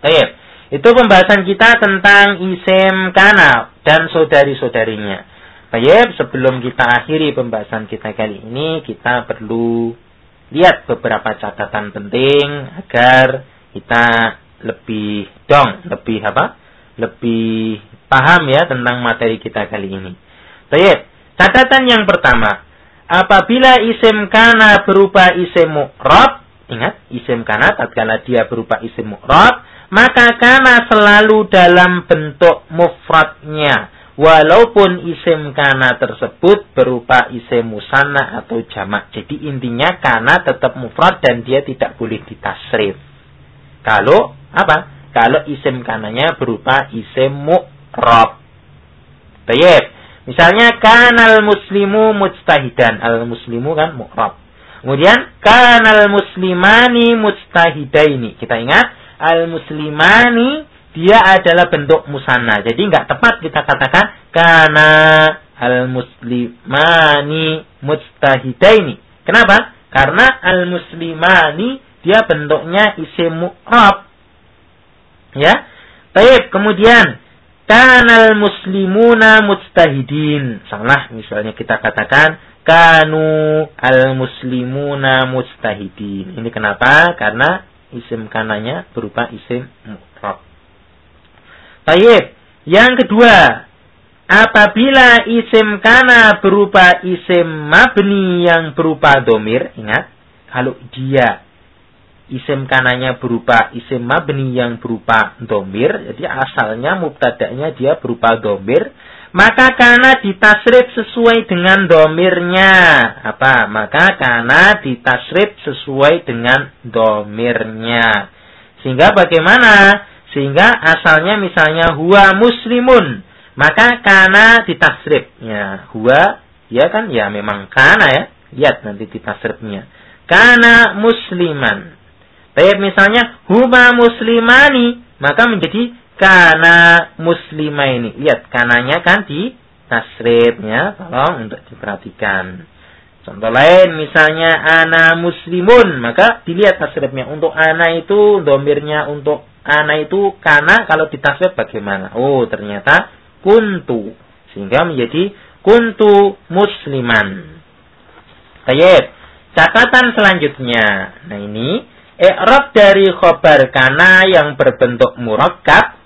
Baik. Itu pembahasan kita tentang isim kana dan saudari-saudarinya. Baik, sebelum kita akhiri pembahasan kita kali ini, kita perlu lihat beberapa catatan penting agar kita lebih dong, lebih apa? Lebih paham ya tentang materi kita kali ini. Baik, catatan yang pertama, apabila isim kana berupa isim mu'rab, ingat isim kana tatkala dia berupa isim mu'rab, maka kana selalu dalam bentuk mufradnya walaupun isim kana tersebut berupa isim musanna atau jamak. Jadi intinya kana tetap mufrad dan dia tidak boleh ditasrif. Kalau apa? Kalau isim kananya berupa isim mu'rab. Baik. Misalnya kanal muslimu mujtahidan. Al muslimu kan mu'rab. Kemudian kanal muslimani mujtahidaini. Kita ingat al-muslimani dia adalah bentuk musanna. Jadi nggak tepat kita katakan karena al-muslimani mujtahidaini. Kenapa? Karena al-muslimani dia bentuknya isim mu'rab. Ya. Baik, kemudian kanal muslimuna mujtahidin. Salah misalnya kita katakan kanu al-muslimuna mujtahidin. Ini kenapa? Karena isim kananya berupa isim mufrad. Tayyib. Yang kedua, apabila isim kana berupa isim mabni yang berupa domir, ingat, kalau dia isim kananya berupa isim mabni yang berupa domir, jadi asalnya mubtada'nya dia berupa domir, maka karena ditasrif sesuai dengan domirnya. Apa? Maka karena ditasrif sesuai dengan domirnya. Sehingga bagaimana? Sehingga asalnya misalnya huwa muslimun. Maka karena ditasrif. Ya, huwa, ya kan? Ya memang karena ya. Lihat nanti ditasrifnya. Karena musliman. Tapi misalnya huma muslimani. Maka menjadi kana muslima ini. Lihat, kananya kan di tasrifnya. Tolong untuk diperhatikan. Contoh lain misalnya ana muslimun. Maka dilihat tasrifnya. Untuk ana itu domirnya untuk ana itu kana kalau ditasrif bagaimana? Oh ternyata kuntu. Sehingga menjadi kuntu musliman. Baik. Catatan selanjutnya. Nah ini. I'rab dari khobar kana yang berbentuk murakkab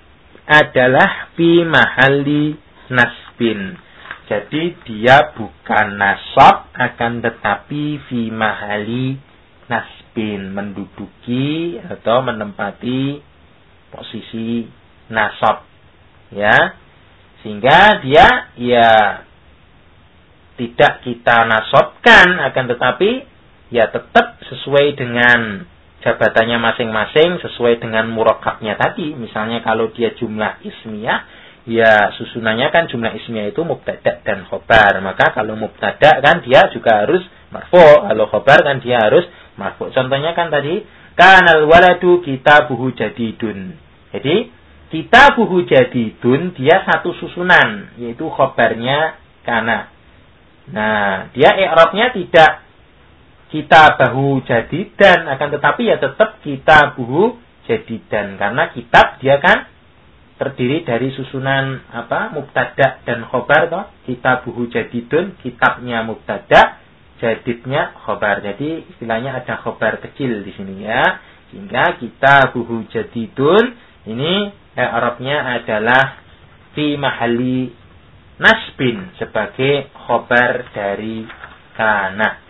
adalah fi mahali nasbin. Jadi dia bukan nasab akan tetapi fi mahali nasbin. Menduduki atau menempati posisi nasab. Ya. Sehingga dia ya tidak kita nasabkan akan tetapi ya tetap sesuai dengan jabatannya masing-masing sesuai dengan murakabnya tadi. Misalnya kalau dia jumlah ismiyah, ya susunannya kan jumlah ismiyah itu mubtada dan khobar. Maka kalau mubtada kan dia juga harus marfu, kalau khobar kan dia harus marfu. Contohnya kan tadi kanal waladu kitabuhu jadidun. Jadi kitabuhu jadidun dia satu susunan yaitu khobarnya kana. Nah, dia i'rabnya tidak kita bahu jadi dan. Akan tetapi ya tetap kita buhu jadi dan. Karena kitab dia kan terdiri dari susunan apa mubtada dan khobar toh. Kita buhu jadidun kitabnya mubtada jadidnya khobar. Jadi istilahnya ada khobar kecil di sini ya. Sehingga kita buhu jadidun ini eh, Arabnya adalah fi mahali nasbin sebagai khobar dari kana